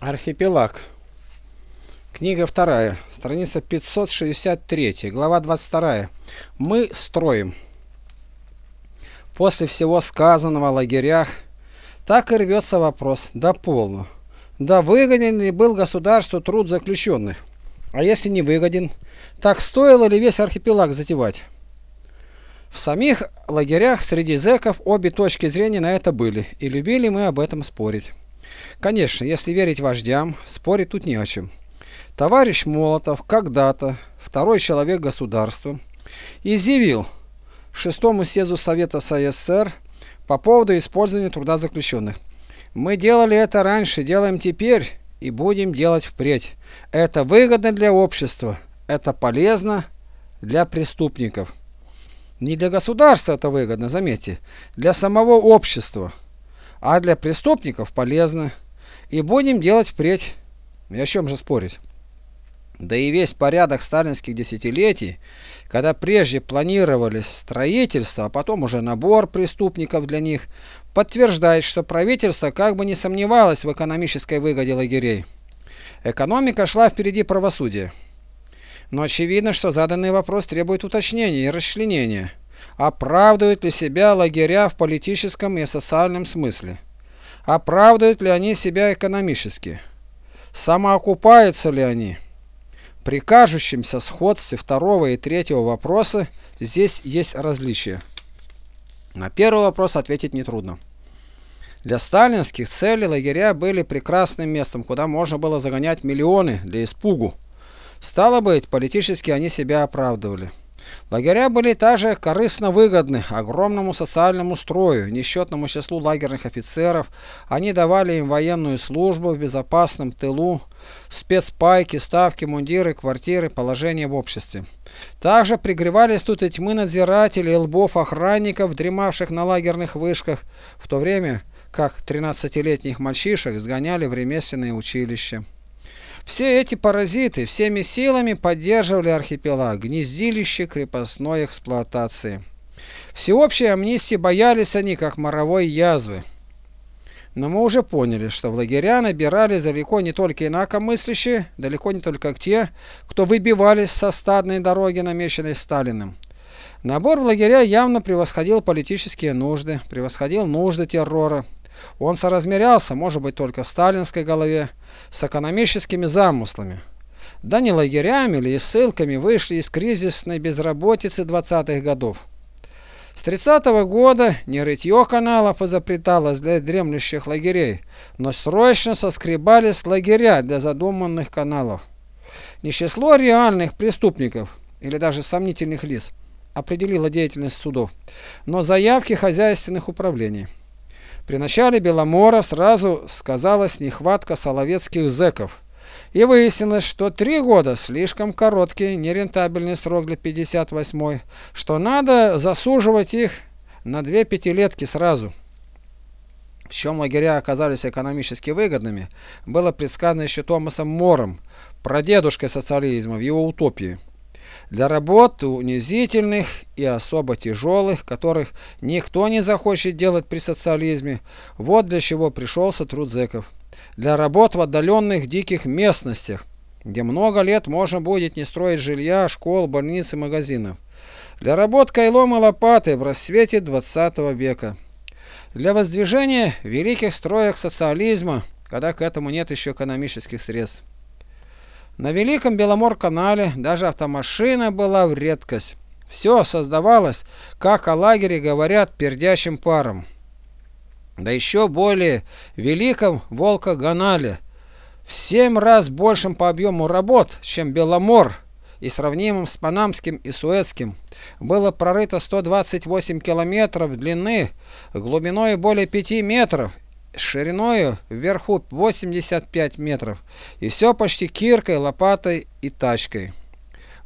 Архипелаг. Книга вторая, страница 563, глава 22. Мы строим. После всего сказанного о лагерях, так и рвется вопрос, да полно. Да выгоден ли был государству труд заключенных? А если не выгоден, так стоило ли весь архипелаг затевать? В самих лагерях среди зэков обе точки зрения на это были, и любили мы об этом спорить. Конечно, если верить вождям, спорить тут не о чем. Товарищ Молотов когда-то, второй человек государства, изъявил шестому съезду Совета СССР по поводу использования труда заключенных. Мы делали это раньше, делаем теперь и будем делать впредь. Это выгодно для общества, это полезно для преступников. Не для государства это выгодно, заметьте, для самого общества, а для преступников полезно. И будем делать впредь. И о чем же спорить? Да и весь порядок сталинских десятилетий, когда прежде планировались строительство, а потом уже набор преступников для них, подтверждает, что правительство как бы не сомневалось в экономической выгоде лагерей. Экономика шла впереди правосудия. Но очевидно, что заданный вопрос требует уточнения и расчленения. Оправдывают ли себя лагеря в политическом и социальном смысле? Оправдывают ли они себя экономически? Самоокупаются ли они? При кажущемся сходстве второго и третьего вопроса здесь есть различия. На первый вопрос ответить нетрудно. Для сталинских целей лагеря были прекрасным местом, куда можно было загонять миллионы для испугу. Стало быть, политически они себя оправдывали. Лагеря были также корыстно выгодны огромному социальному строю, несчетному числу лагерных офицеров. Они давали им военную службу в безопасном тылу, спецпайки, ставки, мундиры, квартиры, положение в обществе. Также пригревались тут и тьмы надзирателей, лбов охранников, дремавших на лагерных вышках, в то время как 13-летних мальчишек сгоняли в ремесленное училище. Все эти паразиты всеми силами поддерживали архипелаг, гнездилище крепостной эксплуатации. Всеобщей амнистии боялись они, как моровой язвы. Но мы уже поняли, что в лагеря набирались далеко не только инакомыслящие, далеко не только те, кто выбивались со стадной дороги, намеченной Сталиным. Набор в лагеря явно превосходил политические нужды, превосходил нужды террора. Он соразмерялся, может быть, только в сталинской голове, с экономическими замыслами. Да не лагерями или ссылками вышли из кризисной безработицы 20-х годов. С 30 -го года не рытье каналов изобреталось для дремлющих лагерей, но срочно соскребались лагеря для задуманных каналов. Не число реальных преступников или даже сомнительных лиц определило деятельность судов, но заявки хозяйственных управлений. При начале Беломора сразу сказалась нехватка соловецких зэков. И выяснилось, что три года слишком короткий, нерентабельный срок для 58-й, что надо засуживать их на две пятилетки сразу. В чем лагеря оказались экономически выгодными, было предсказано еще Томасом Мором, прадедушкой социализма в его утопии для работ унизительных и особо тяжелых, которых никто не захочет делать при социализме, вот для чего пришелся труд зэков. Для работ в отдаленных диких местностях, где много лет можно будет не строить жилья, школ, больниц и магазинов. Для работ кайлом и лопатой в рассвете 20 века. Для воздвижения великих строек социализма, когда к этому нет еще экономических средств. На Великом Беломор-канале даже автомашина была в редкость. Все создавалось, как о лагере говорят, пердящим паром. Да еще более великом Волкоганале, в семь раз большим по объему работ, чем Беломор, и сравнимым с Панамским и Суэцким, было прорыто 128 километров длины, глубиной более 5 метров шириной вверху 85 метров. И все почти киркой, лопатой и тачкой.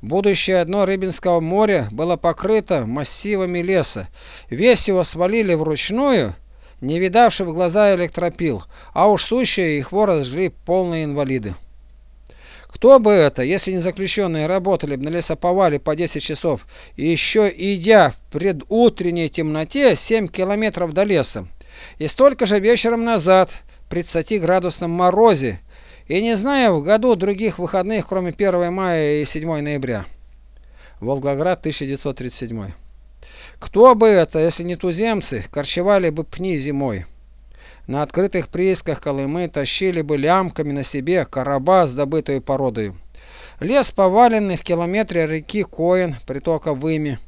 Будущее дно Рыбинского моря было покрыто массивами леса. Весь его свалили вручную, не видавший в глаза электропил, а уж сущие их хворост жгли полные инвалиды. Кто бы это, если не заключенные работали бы на лесоповале по 10 часов, еще идя в предутренней темноте 7 километров до леса, и столько же вечером назад при 30-градусном морозе и не зная в году других выходных, кроме 1 мая и 7 ноября. Волгоград, 1937. Кто бы это, если не туземцы, корчевали бы пни зимой. На открытых приисках Колымы тащили бы лямками на себе короба с добытой породой. Лес поваленный в километре реки Коин, притока Выми.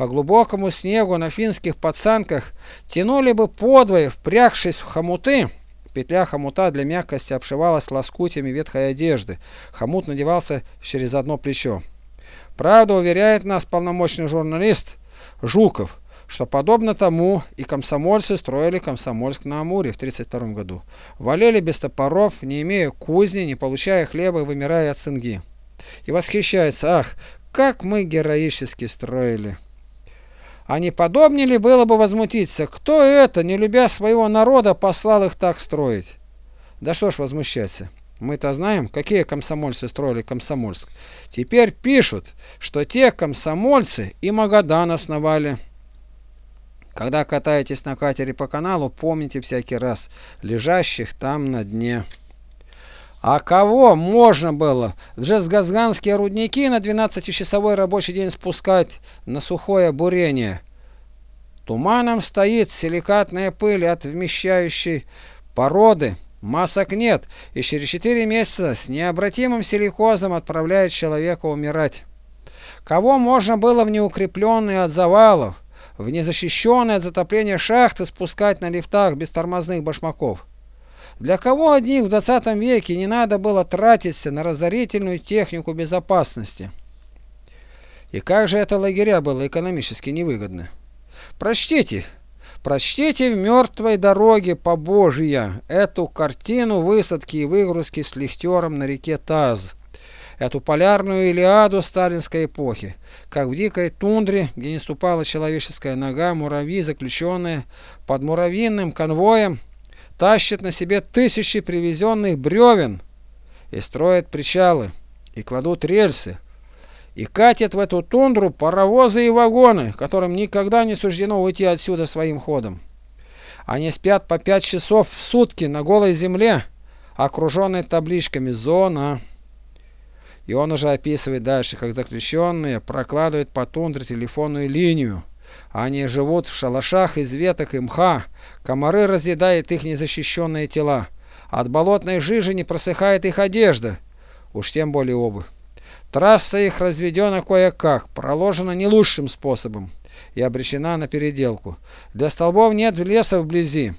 По глубокому снегу на финских пацанках тянули бы подвое, впрягшись в хомуты. Петля хомута для мягкости обшивалась лоскутями ветхой одежды. Хомут надевался через одно плечо. Правда, уверяет нас полномочный журналист Жуков, что подобно тому и комсомольцы строили Комсомольск на Амуре в 1932 году. Валили без топоров, не имея кузни, не получая хлеба, вымирая от цинги. И восхищается, ах, как мы героически строили. А не подобнее ли было бы возмутиться, кто это, не любя своего народа, послал их так строить? Да что ж возмущаться. Мы-то знаем, какие комсомольцы строили Комсомольск. Теперь пишут, что те комсомольцы и Магадан основали. Когда катаетесь на катере по каналу, помните всякий раз лежащих там на дне. А кого можно было в Жезгазганские рудники на 12-часовой рабочий день спускать на сухое бурение? Туманом стоит силикатная пыль от вмещающей породы. Масок нет, и через 4 месяца с необратимым силикозом отправляют человека умирать. Кого можно было в неукрепленные от завалов, в незащищенные от затопления шахты спускать на лифтах без тормозных башмаков? Для кого одних в 20 веке не надо было тратиться на разорительную технику безопасности? И как же это лагеря было экономически невыгодно? Прочтите, прочтите в «Мертвой дороге по Божья» эту картину высадки и выгрузки с лихтером на реке Таз, эту полярную Илиаду сталинской эпохи, как в дикой тундре, где не ступала человеческая нога, муравьи, заключенные под муравьиным конвоем, тащат на себе тысячи привезенных бревен и строят причалы, и кладут рельсы, и катят в эту тундру паровозы и вагоны, которым никогда не суждено уйти отсюда своим ходом. Они спят по пять часов в сутки на голой земле, окруженной табличками «Зона». И он уже описывает дальше, как заключенные прокладывают по тундре телефонную линию, они живут в шалашах из веток и мха, комары разъедают их незащищенные тела. От болотной жижи не просыхает их одежда, уж тем более обувь. Трасса их разведена кое-как, проложена не лучшим способом и обречена на переделку. Для столбов нет леса вблизи,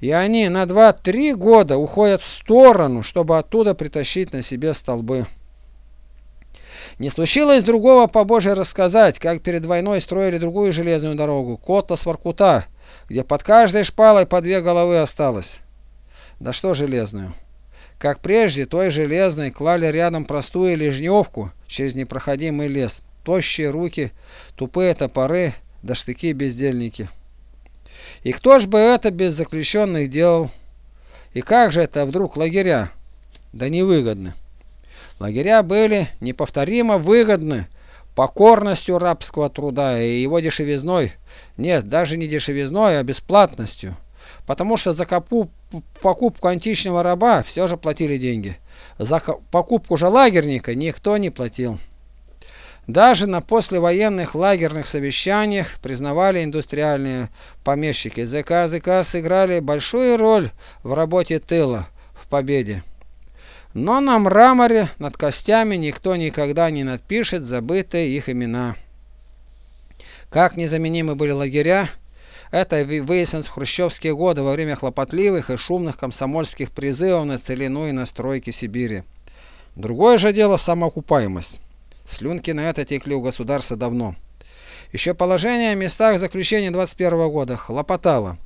и они на 2-3 года уходят в сторону, чтобы оттуда притащить на себе столбы. Не случилось другого по Божьей рассказать, как перед войной строили другую железную дорогу, Котла-Сваркута, где под каждой шпалой по две головы осталось. Да что железную? Как прежде, той железной клали рядом простую лежневку через непроходимый лес. Тощие руки, тупые топоры, да штыки-бездельники. И кто ж бы это без заключенных делал? И как же это вдруг лагеря? Да невыгодно. Лагеря были неповторимо выгодны покорностью рабского труда и его дешевизной. Нет, даже не дешевизной, а бесплатностью. Потому что за покупку античного раба все же платили деньги. За покупку же лагерника никто не платил. Даже на послевоенных лагерных совещаниях признавали индустриальные помещики. ЗК ЗК сыграли большую роль в работе тыла, в победе. Но на мраморе над костями никто никогда не надпишет забытые их имена. Как незаменимы были лагеря, это выяснилось в хрущевские годы во время хлопотливых и шумных комсомольских призывов на целину и настройки Сибири. Другое же дело самоокупаемость. Слюнки на это текли у государства давно. Еще положение о местах заключения 21 года хлопотало.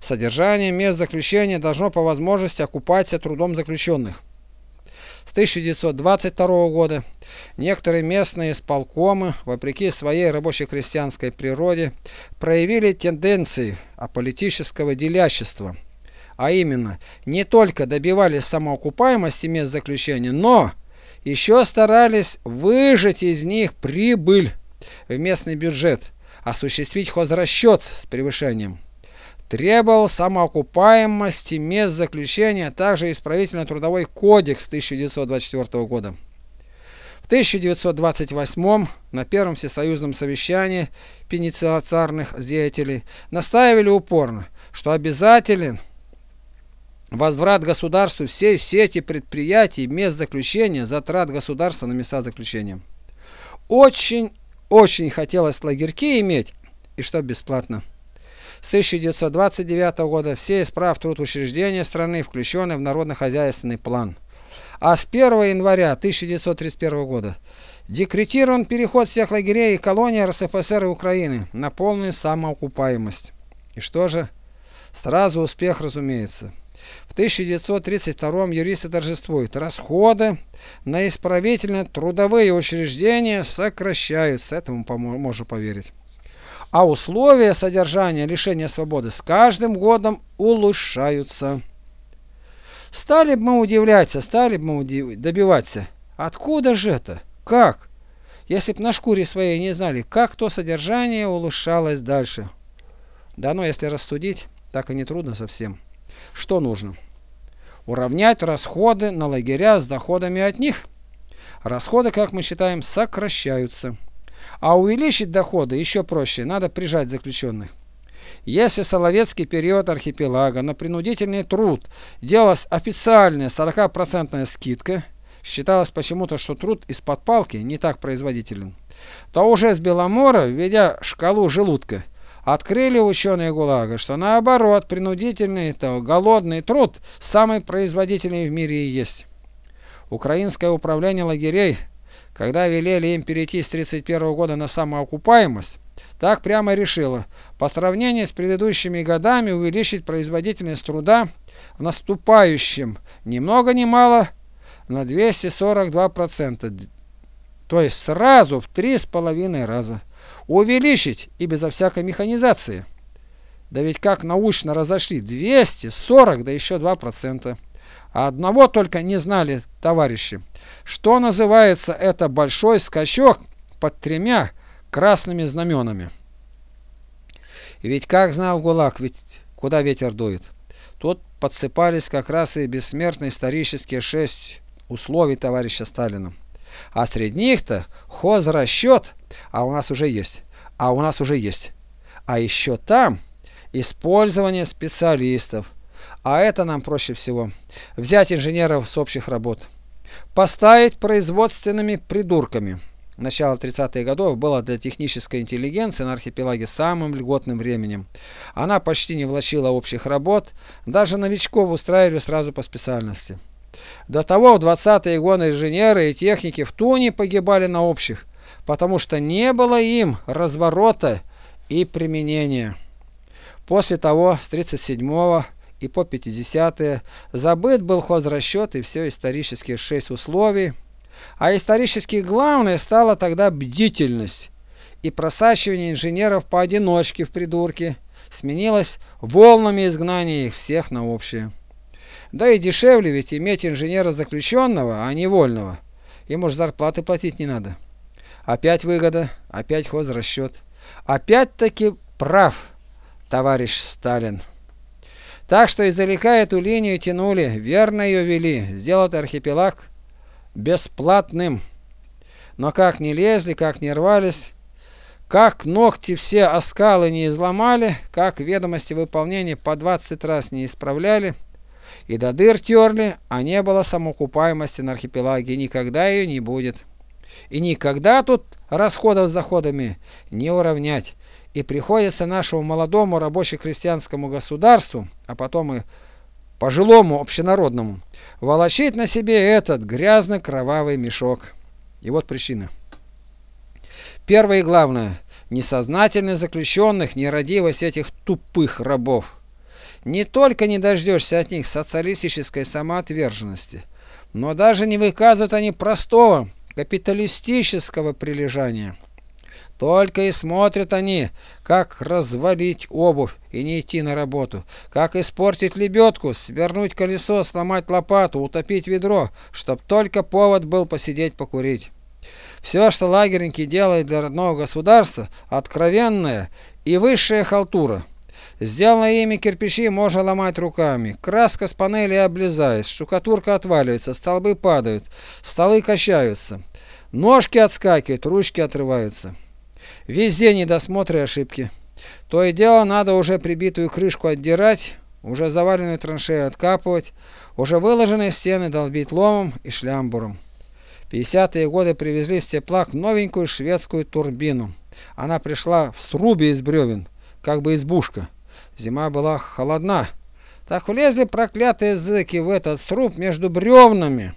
Содержание мест заключения должно по возможности окупаться трудом заключенных. 1922 года некоторые местные исполкомы, вопреки своей рабоче-крестьянской природе, проявили тенденции аполитического делящества, а именно не только добивались самоокупаемости мест заключения, но еще старались выжать из них прибыль в местный бюджет, осуществить хозрасчет с превышением. Требовал самоокупаемости мест заключения, а также исправительно-трудовой кодекс 1924 года. В 1928 на Первом всесоюзном совещании пенитенциарных деятелей настаивали упорно, что обязателен возврат государству всей сети предприятий, мест заключения, затрат государства на места заключения. Очень, очень хотелось лагерьки иметь, и что бесплатно. С 1929 года все из прав труд учреждения страны включены в народно-хозяйственный план а с 1 января 1931 года декретирован переход всех лагерей и колоний РСФСР и Украины на полную самоокупаемость. И что же? Сразу успех, разумеется. В 1932 юристы торжествуют. Расходы на исправительно-трудовые учреждения сокращаются. Этому можно поверить. А условия содержания лишения свободы с каждым годом улучшаются. Стали бы мы удивляться, стали бы мы добиваться. Откуда же это? Как? Если б на шкуре своей не знали, как то содержание улучшалось дальше. Да ну, если рассудить, так и не трудно совсем. Что нужно? Уравнять расходы на лагеря с доходами от них. Расходы, как мы считаем, сокращаются. А увеличить доходы еще проще, надо прижать заключенных. Если Соловецкий период архипелага на принудительный труд делалась официальная 40% скидка, считалось почему-то, что труд из-под палки не так производителен, то уже с Беломора, введя шкалу желудка, открыли ученые ГУЛАГа, что наоборот, принудительный, то голодный труд самый производительный в мире и есть. Украинское управление лагерей, когда велели им перейти с 1931 года на самоокупаемость, так прямо решила, по сравнению с предыдущими годами, увеличить производительность труда в наступающем ни много ни мало на 242%, то есть сразу в три с половиной раза. Увеличить и безо всякой механизации. Да ведь как научно разошли 240, да еще 2%. А одного только не знали товарищи, что называется это большой скачок под тремя красными знаменами. Ведь как знал ГУЛАГ, ведь куда ветер дует. Тут подсыпались как раз и бессмертные исторические шесть условий товарища Сталина. А среди них-то хозрасчет, а у нас уже есть, а у нас уже есть. А еще там использование специалистов. А это нам проще всего. Взять инженеров с общих работ. Поставить производственными придурками. Начало 30-х годов было для технической интеллигенции на архипелаге самым льготным временем. Она почти не влачила общих работ, даже новичков устраивали сразу по специальности. До того в 20-е годы инженеры и техники в Туне погибали на общих, потому что не было им разворота и применения. После того, с 37-го и по 50-е, забыт был хозрасчет и все исторические шесть условий, а исторически главное стала тогда бдительность, и просачивание инженеров поодиночке в придурке сменилось волнами изгнания их всех на общее. Да и дешевле ведь иметь инженера заключенного, а не вольного. Ему же зарплаты платить не надо. Опять выгода, опять хозрасчет. Опять-таки прав товарищ Сталин. Так что издалека эту линию тянули, верно ее вели, сделать архипелаг – бесплатным. Но как не лезли, как не рвались, как ногти все оскалы не изломали, как ведомости выполнения по 20 раз не исправляли, и до дыр терли, а не было самоокупаемости на архипелаге, никогда ее не будет. И никогда тут расходов с доходами не уравнять. И приходится нашему молодому рабоче-крестьянскому государству, а потом и пожилому общенародному, волочить на себе этот грязно-кровавый мешок. И вот причина. Первое и главное. Несознательность заключенных, нерадивость этих тупых рабов. Не только не дождешься от них социалистической самоотверженности, но даже не выказывают они простого капиталистического прилежания. Только и смотрят они, как развалить обувь и не идти на работу, как испортить лебедку, свернуть колесо, сломать лопату, утопить ведро, чтоб только повод был посидеть покурить. Все, что лагерники делают для родного государства, откровенная и высшая халтура. Сделанные ими кирпичи можно ломать руками. Краска с панели облезает, штукатурка отваливается, столбы падают, столы качаются. Ножки отскакивают, ручки отрываются. Везде недосмотры и ошибки. То и дело надо уже прибитую крышку отдирать, уже заваленную траншею откапывать, уже выложенные стены долбить ломом и шлямбуром. В 50-е годы привезли с теплак новенькую шведскую турбину. Она пришла в срубе из бревен, как бы избушка. Зима была холодна. Так влезли проклятые зэки в этот сруб между бревнами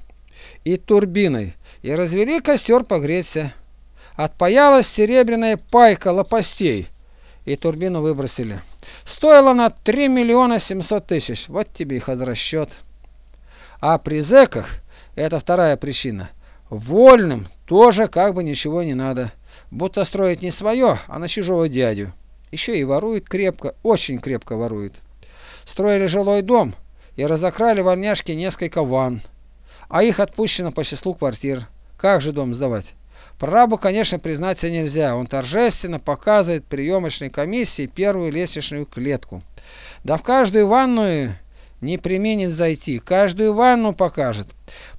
и турбиной и развели костер погреться. Отпаялась серебряная пайка лопастей и турбину выбросили. Стоила она 3 миллиона 700 тысяч. Вот тебе их расчет. А при зэках, это вторая причина, вольным тоже как бы ничего не надо. Будто строить не свое, а на чужого дядю. Еще и воруют крепко, очень крепко воруют. Строили жилой дом и разокрали вольняшки несколько ванн, а их отпущено по числу квартир. Как же дом сдавать? Прорабу, конечно, признаться нельзя. Он торжественно показывает приемочной комиссии первую лестничную клетку. Да в каждую ванную не применит зайти, каждую ванну покажет.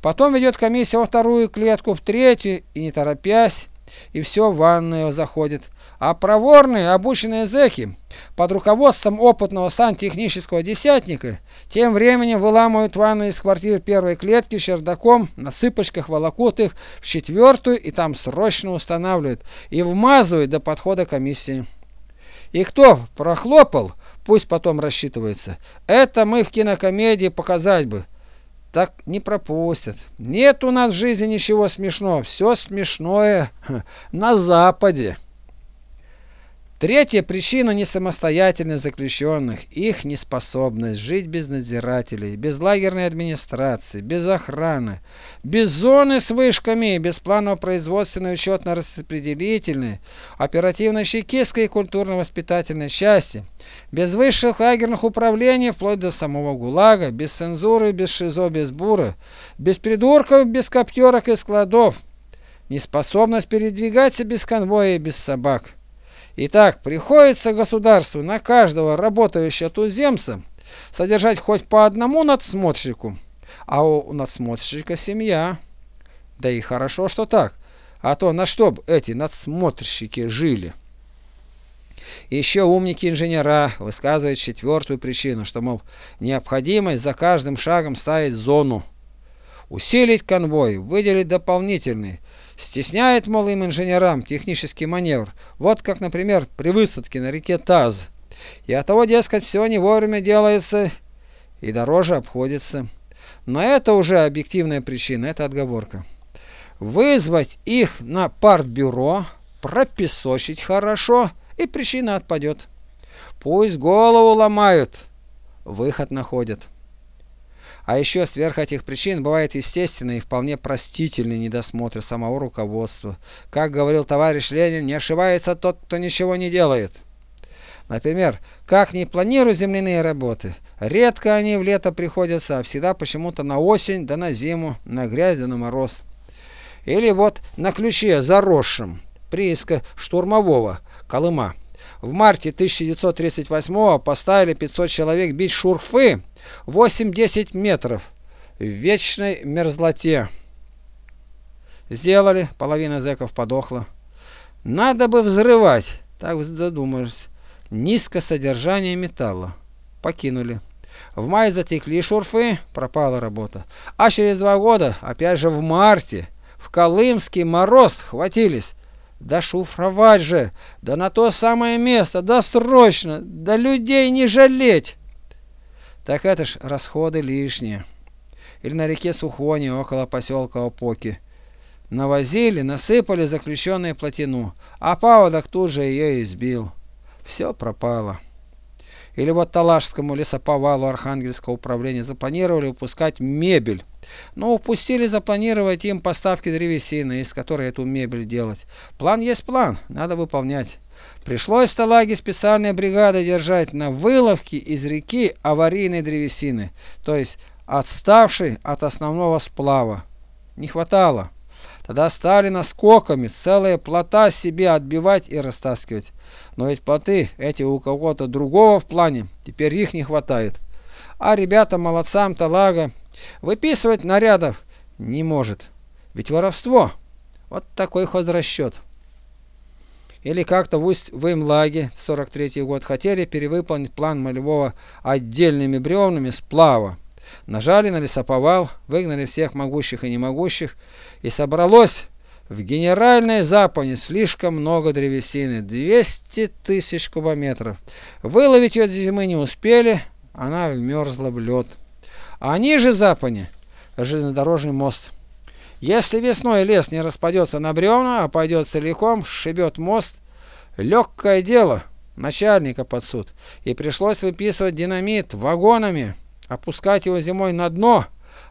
Потом ведет комиссия во вторую клетку, в третью, и не торопясь, и все в ванную заходит. А проворные, обученные зэки под руководством опытного сантехнического десятника тем временем выламывают ванну из квартир первой клетки чердаком, на сыпочках волокут их в четвертую и там срочно устанавливают и вмазывают до подхода комиссии. И кто прохлопал, пусть потом рассчитывается. Это мы в кинокомедии показать бы так не пропустят. Нет у нас в жизни ничего смешного. Все смешное на Западе. Третья причина несамостоятельность заключенных, их неспособность жить без надзирателей, без лагерной администрации, без охраны, без зоны с вышками, без планов производственной учетно-распределительной, оперативно-чекистской и культурно-воспитательной части, без высших лагерных управлений вплоть до самого ГУЛАГа, без цензуры, без ШИЗО, без БУРа, без придурков, без коптерок и складов, неспособность передвигаться без конвоя и без собак. Итак, приходится государству на каждого работающего туземца содержать хоть по одному надсмотрщику, а у надсмотрщика семья. Да и хорошо, что так, а то на что бы эти надсмотрщики жили. Еще умники-инженера высказывают четвертую причину, что, мол, необходимость за каждым шагом ставить зону, усилить конвой, выделить дополнительный, Стесняет, мол, им инженерам технический маневр. Вот как, например, при высадке на реке Таз. И от того, дескать, все не вовремя делается и дороже обходится. Но это уже объективная причина, это отговорка. Вызвать их на партбюро, пропесочить хорошо, и причина отпадет. Пусть голову ломают, выход находят. А еще сверх этих причин бывает естественный и вполне простительный недосмотр самого руководства. Как говорил товарищ Ленин, не ошибается тот, кто ничего не делает. Например, как не планирую земляные работы, редко они в лето приходятся, а всегда почему-то на осень, да на зиму, на грязь да на мороз. Или вот на ключе заросшем, прииска штурмового, Колыма. В марте 1938 поставили 500 человек бить шурфы 8-10 метров в вечной мерзлоте. Сделали, половина зэков подохла. Надо бы взрывать, так задумаешься. Низкое содержание металла. Покинули. В мае затекли шурфы, пропала работа. А через два года, опять же в марте, в Колымский мороз хватились. Да шуфровать же, да на то самое место, да срочно, да людей не жалеть. Так это ж расходы лишние. Или на реке Сухони, около поселка Опоки. Навозили, насыпали заключенную плотину, а паводок тут же ее избил. Все пропало. Или вот Талашскому лесоповалу Архангельского управления запланировали выпускать мебель. Но упустили запланировать им поставки древесины, из которой эту мебель делать. План есть план, надо выполнять. Пришлось талаги специальной бригады держать на выловке из реки аварийной древесины, то есть отставшей от основного сплава. Не хватало. Тогда стали наскоками целые плота себе отбивать и растаскивать. Но ведь плоты эти у кого-то другого в плане, теперь их не хватает. А ребята молодцам талага выписывать нарядов не может. Ведь воровство. Вот такой хозрасчет. Или как-то в Усть-Вымлаге, 43 год, хотели перевыполнить план Малевого отдельными бревнами сплава. Нажали на лесоповал, выгнали всех могущих и немогущих, и собралось в генеральной запане слишком много древесины, 200 тысяч кубометров. Выловить ее зимы не успели, она вмерзла в лед. А ниже запане железнодорожный мост. Если весной лес не распадется на бревна, а пойдет целиком, шибет мост, легкое дело начальника под суд. И пришлось выписывать динамит вагонами, опускать его зимой на дно,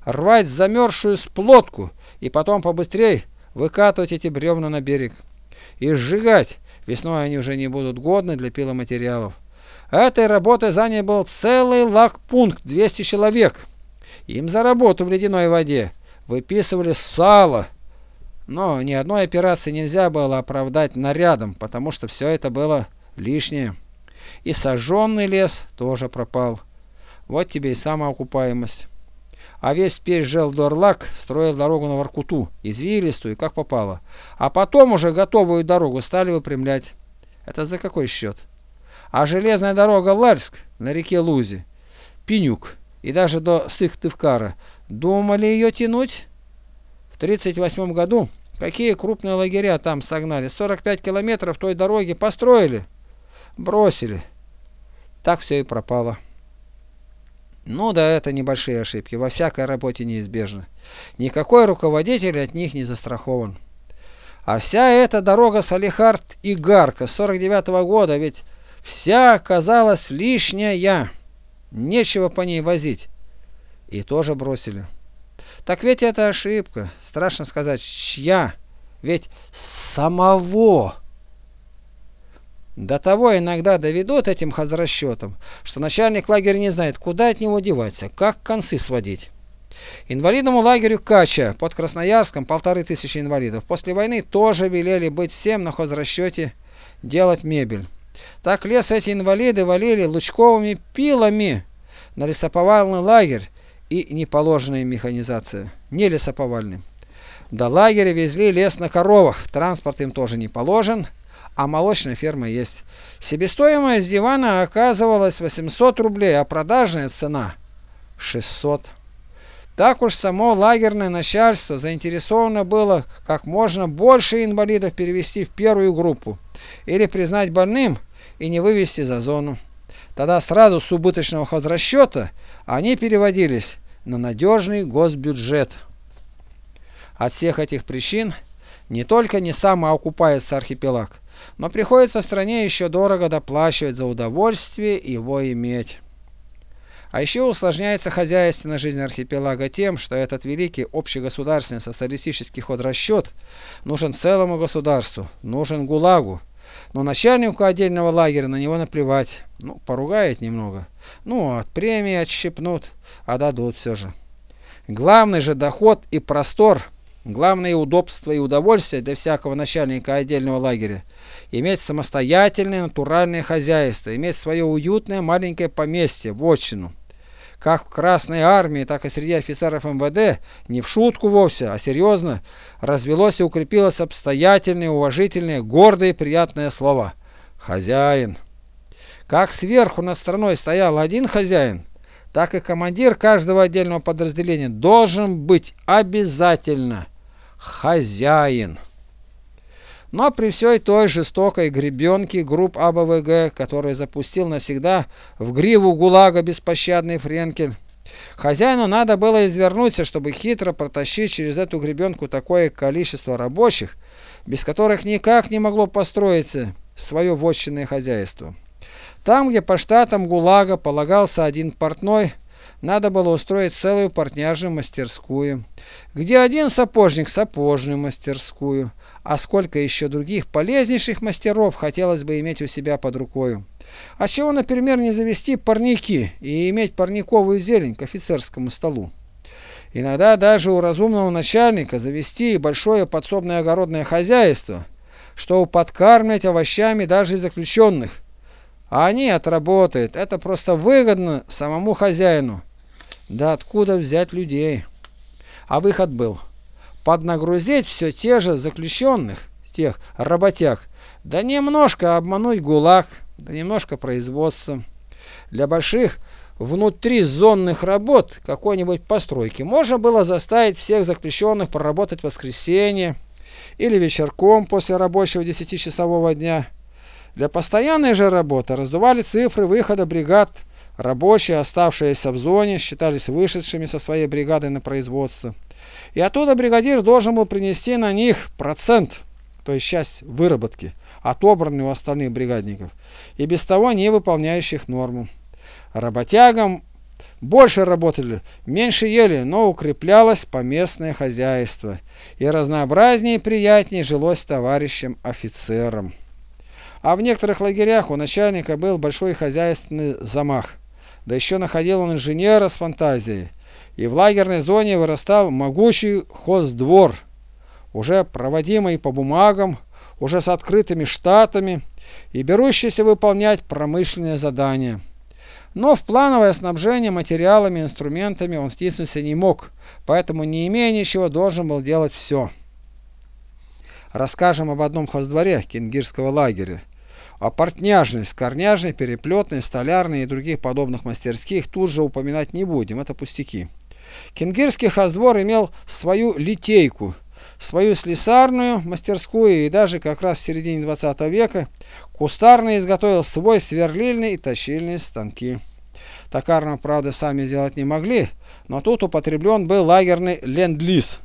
рвать замерзшую сплотку и потом побыстрее выкатывать эти бревна на берег. И сжигать. Весной они уже не будут годны для пиломатериалов. Этой работой занят был целый лагпункт, 200 человек. Им за работу в ледяной воде выписывали сало. Но ни одной операции нельзя было оправдать нарядом, потому что все это было лишнее. И сожженный лес тоже пропал. Вот тебе и самоокупаемость. А весь песь Желдорлак строил дорогу на Воркуту, извилистую, как попало. А потом уже готовую дорогу стали выпрямлять. Это за какой счет? А железная дорога Лальск на реке Лузе, Пенюк и даже до Сыктывкара Думали ее тянуть? В 1938 году какие крупные лагеря там согнали? 45 километров той дороги построили, бросили. Так все и пропало. Ну да, это небольшие ошибки, во всякой работе неизбежно. Никакой руководитель от них не застрахован. А вся эта дорога Салихард и Гарка 49 -го года, ведь вся оказалась лишняя. Нечего по ней возить. И тоже бросили. Так ведь это ошибка. Страшно сказать, чья? Ведь самого. До того иногда доведут этим хозрасчетом, что начальник лагеря не знает, куда от него деваться, как концы сводить. Инвалидному лагерю Кача под Красноярском полторы тысячи инвалидов. После войны тоже велели быть всем на хозрасчете делать мебель. Так лес эти инвалиды валили лучковыми пилами на лесоповальный лагерь и неположенная механизация, не лесоповальный. До лагеря везли лес на коровах, транспорт им тоже не положен, а молочная ферма есть. Себестоимость дивана оказывалась 800 рублей, а продажная цена 600. Так уж само лагерное начальство заинтересовано было как можно больше инвалидов перевести в первую группу или признать больным и не вывести за зону. Тогда сразу с убыточного хозрасчета они переводились на надежный госбюджет. От всех этих причин не только не самоокупается архипелаг, но приходится стране еще дорого доплачивать за удовольствие его иметь. А еще усложняется хозяйственная жизнь архипелага тем, что этот великий общегосударственный социалистический ход-расчет нужен целому государству, нужен ГУЛАГу, но начальнику отдельного лагеря на него наплевать. Ну, поругает немного. Ну, от премии отщипнут, а дадут все же. Главный же доход и простор, главное удобство и удовольствие для всякого начальника отдельного лагеря – иметь самостоятельное натуральное хозяйство, иметь свое уютное маленькое поместье, вотчину как в Красной Армии, так и среди офицеров МВД, не в шутку вовсе, а серьезно, развелось и укрепилось обстоятельное, уважительное, гордое и приятное слово «хозяин». Как сверху над страной стоял один хозяин, так и командир каждого отдельного подразделения должен быть обязательно хозяин. Но при всей той жестокой гребенке групп АБВГ, который запустил навсегда в гриву ГУЛАГа беспощадный Френкель, хозяину надо было извернуться, чтобы хитро протащить через эту гребенку такое количество рабочих, без которых никак не могло построиться свое вотчинное хозяйство. Там, где по штатам ГУЛАГа полагался один портной, надо было устроить целую портняжную мастерскую, где один сапожник сапожную мастерскую, а сколько еще других полезнейших мастеров хотелось бы иметь у себя под рукой. А чего, например, не завести парники и иметь парниковую зелень к офицерскому столу? Иногда даже у разумного начальника завести большое подсобное огородное хозяйство, чтобы подкармливать овощами даже заключенных. А они отработают. Это просто выгодно самому хозяину. Да откуда взять людей? А выход был. Поднагрузить все те же заключенных, тех работяг, да немножко обмануть ГУЛАГ, да немножко производства. Для больших внутризонных работ какой-нибудь постройки можно было заставить всех заключенных проработать в воскресенье или вечерком после рабочего десятичасового дня. Для постоянной же работы раздували цифры выхода бригад. Рабочие, оставшиеся в зоне, считались вышедшими со своей бригадой на производство. И оттуда бригадир должен был принести на них процент, то есть часть выработки, отобранный у остальных бригадников, и без того не выполняющих норму. Работягам больше работали, меньше ели, но укреплялось поместное хозяйство, и разнообразнее и приятнее жилось товарищам офицерам. А в некоторых лагерях у начальника был большой хозяйственный замах, да еще находил он инженера с фантазией, и в лагерной зоне вырастал могучий хоздвор, уже проводимый по бумагам, уже с открытыми штатами и берущийся выполнять промышленные задания. Но в плановое снабжение материалами, инструментами он втиснуться не мог, поэтому, не имея ничего, должен был делать все. Расскажем об одном хоздворе кенгирского лагеря. О портняжной, скорняжной, переплетной, столярной и других подобных мастерских тут же упоминать не будем, это пустяки. Кенгирский хоздвор имел свою литейку, свою слесарную мастерскую и даже как раз в середине 20 века Кустарный изготовил свой сверлильный и точильный станки. Токарно, правда, сами сделать не могли, но тут употреблен был лагерный ленд-лиз.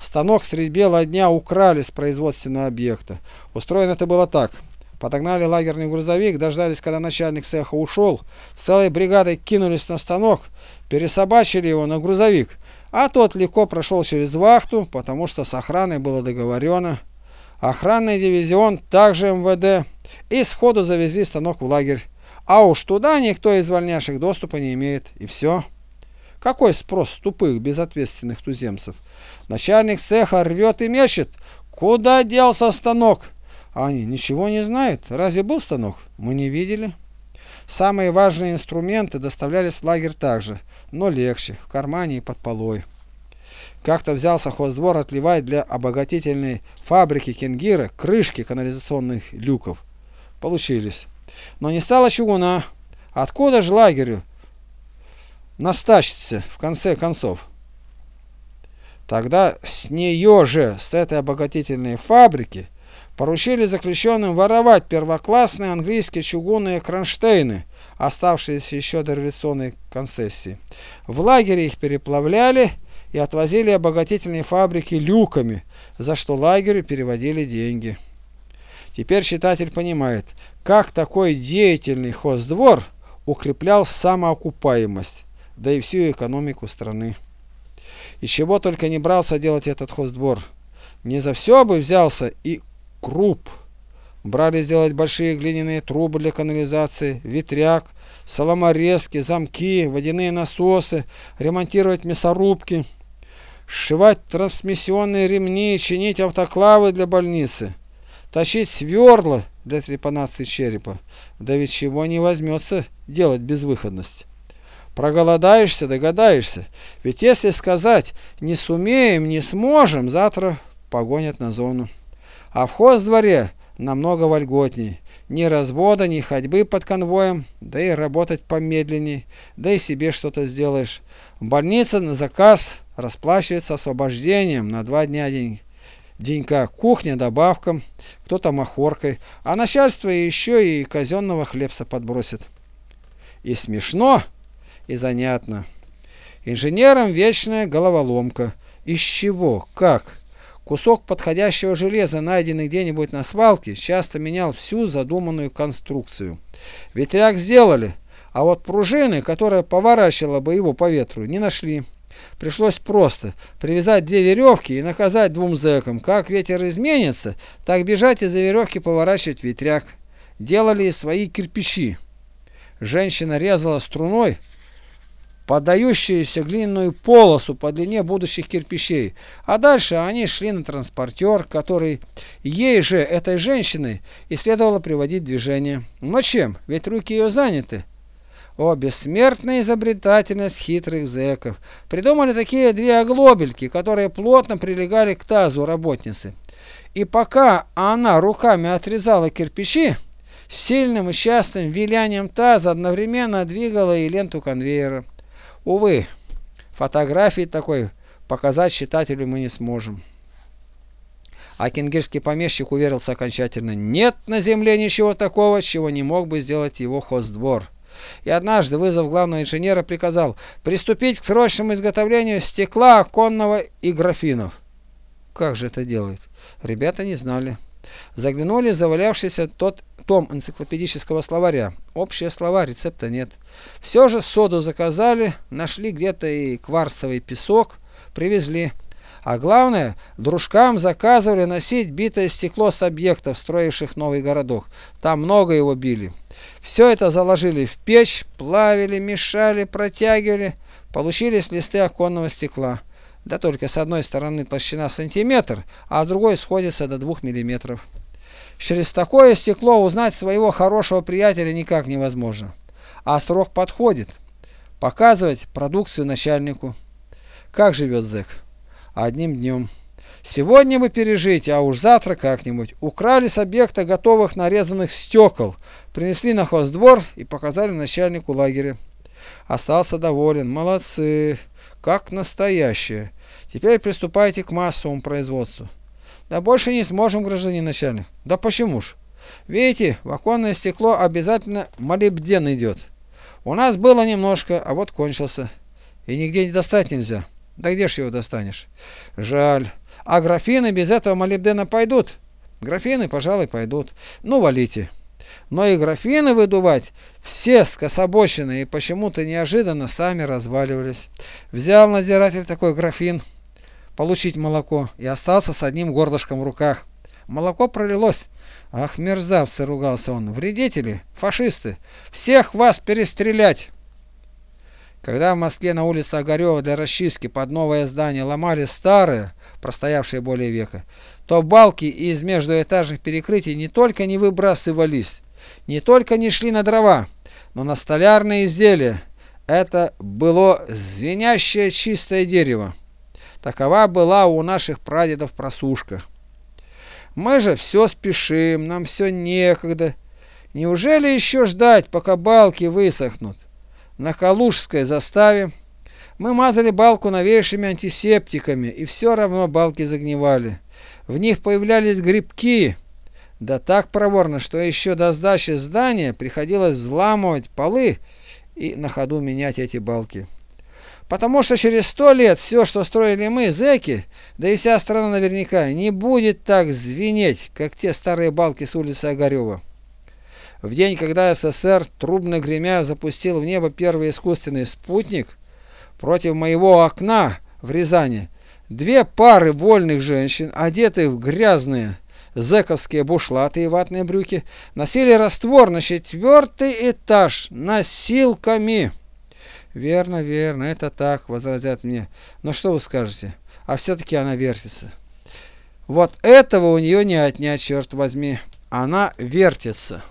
Станок средь бела дня украли с производственного объекта. Устроено это было так. Подогнали лагерный грузовик, дождались, когда начальник цеха ушел, с целой бригадой кинулись на станок, пересобачили его на грузовик, а тот легко прошел через вахту, потому что с охраной было договорено. Охранный дивизион, также МВД, и сходу завезли станок в лагерь. А уж туда никто из вольняшек доступа не имеет. И все. Какой спрос тупых, безответственных туземцев? Начальник цеха рвет и мечет. Куда делся станок? А они ничего не знают. Разве был станок? Мы не видели. Самые важные инструменты доставлялись в лагерь также, но легче, в кармане и под полой. Как-то взялся хоздвор отливать для обогатительной фабрики Кенгира крышки канализационных люков. Получились. Но не стало чугуна. Откуда же лагерю настачиться в конце концов? Тогда с нее же, с этой обогатительной фабрики, поручили заключенным воровать первоклассные английские чугунные кронштейны, оставшиеся еще до революционной концессии. В лагере их переплавляли и отвозили обогатительные фабрики люками, за что лагерю переводили деньги. Теперь читатель понимает, как такой деятельный хоздвор укреплял самоокупаемость, да и всю экономику страны. И чего только не брался делать этот хоздвор. Не за все бы взялся и круп. Брали сделать большие глиняные трубы для канализации, ветряк, соломорезки, замки, водяные насосы, ремонтировать мясорубки – сшивать трансмиссионные ремни, чинить автоклавы для больницы, тащить сверла для трепанации черепа. Да ведь чего не возьмется делать безвыходность. Проголодаешься, догадаешься. Ведь если сказать «не сумеем, не сможем», завтра погонят на зону. А в дворе намного вольготней. Ни развода, ни ходьбы под конвоем, да и работать помедленней, да и себе что-то сделаешь. Больница на заказ расплачивается освобождением на два дня день, денька, кухня добавкам, кто-то махоркой, а начальство еще и казенного хлебца подбросит. И смешно, и занятно. Инженерам вечная головоломка. Из чего? Как? Кусок подходящего железа, найденный где-нибудь на свалке, часто менял всю задуманную конструкцию. Ветряк сделали, а вот пружины, которая поворачивала бы его по ветру, не нашли. Пришлось просто привязать две веревки и наказать двум зэкам. Как ветер изменится, так бежать из-за веревки поворачивать ветряк. Делали свои кирпичи. Женщина резала струной подающуюся глиняную полосу по длине будущих кирпичей. А дальше они шли на транспортер, который ей же, этой женщиной, и следовало приводить движение. Но чем? Ведь руки ее заняты. О, бессмертная изобретательность хитрых зэков! Придумали такие две оглобельки, которые плотно прилегали к тазу работницы. И пока она руками отрезала кирпичи, сильным и частым вилянием таза одновременно двигала и ленту конвейера. Увы, фотографии такой показать читателю мы не сможем. А кенгирский помещик уверился окончательно, нет на земле ничего такого, чего не мог бы сделать его хоздвор. И однажды, вызвав главного инженера, приказал приступить к срочному изготовлению стекла, оконного и графинов. Как же это делают? Ребята не знали. Заглянули завалявшийся тот том энциклопедического словаря. Общие слова, рецепта нет. Все же соду заказали, нашли где-то и кварцевый песок, привезли. А главное, дружкам заказывали носить битое стекло с объектов, строивших новый городок. Там много его били. Все это заложили в печь, плавили, мешали, протягивали. Получились листы оконного стекла. Да только с одной стороны толщина сантиметр, а с другой сходится до двух миллиметров. Через такое стекло узнать своего хорошего приятеля никак невозможно. А срок подходит. Показывать продукцию начальнику. Как живет зэк? Одним днем. Сегодня бы пережить, а уж завтра как-нибудь. Украли с объекта готовых нарезанных стекол, принесли на хоздвор и показали начальнику лагеря. Остался доволен. Молодцы. Как настоящие. Теперь приступайте к массовому производству. Да больше не сможем, гражданин начальник. Да почему ж? Видите, в оконное стекло обязательно молибден идет. У нас было немножко, а вот кончился. И нигде не достать нельзя. Да где ж его достанешь? Жаль. А графины без этого молибдена пойдут? Графины, пожалуй, пойдут. Ну, валите. Но и графины выдувать все скособоченные и почему-то неожиданно сами разваливались. Взял надзиратель такой графин получить молоко и остался с одним горлышком в руках. Молоко пролилось. Ах, мерзавцы, ругался он, вредители, фашисты, всех вас перестрелять. Когда в Москве на улице Огарева для расчистки под новое здание ломали старые, простоявшие более века, то балки из междуэтажных перекрытий не только не выбрасывались, не только не шли на дрова, но на столярные изделия. Это было звенящее чистое дерево. Такова была у наших прадедов просушка. Мы же все спешим, нам все некогда. Неужели еще ждать, пока балки высохнут? На Калужской заставе мы мазали балку новейшими антисептиками, и все равно балки загнивали. В них появлялись грибки, да так проворно, что еще до сдачи здания приходилось взламывать полы и на ходу менять эти балки. Потому что через сто лет все, что строили мы, зэки, да и вся страна наверняка, не будет так звенеть, как те старые балки с улицы Огарева. В день, когда СССР, трубно гремя, запустил в небо первый искусственный спутник, против моего окна в Рязани две пары вольных женщин, одетые в грязные зэковские бушлаты и ватные брюки, носили раствор на четвертый этаж носилками. Верно, верно, это так, возразят мне. Но что вы скажете? А все-таки она вертится. Вот этого у нее не отнять, черт возьми. Она вертится.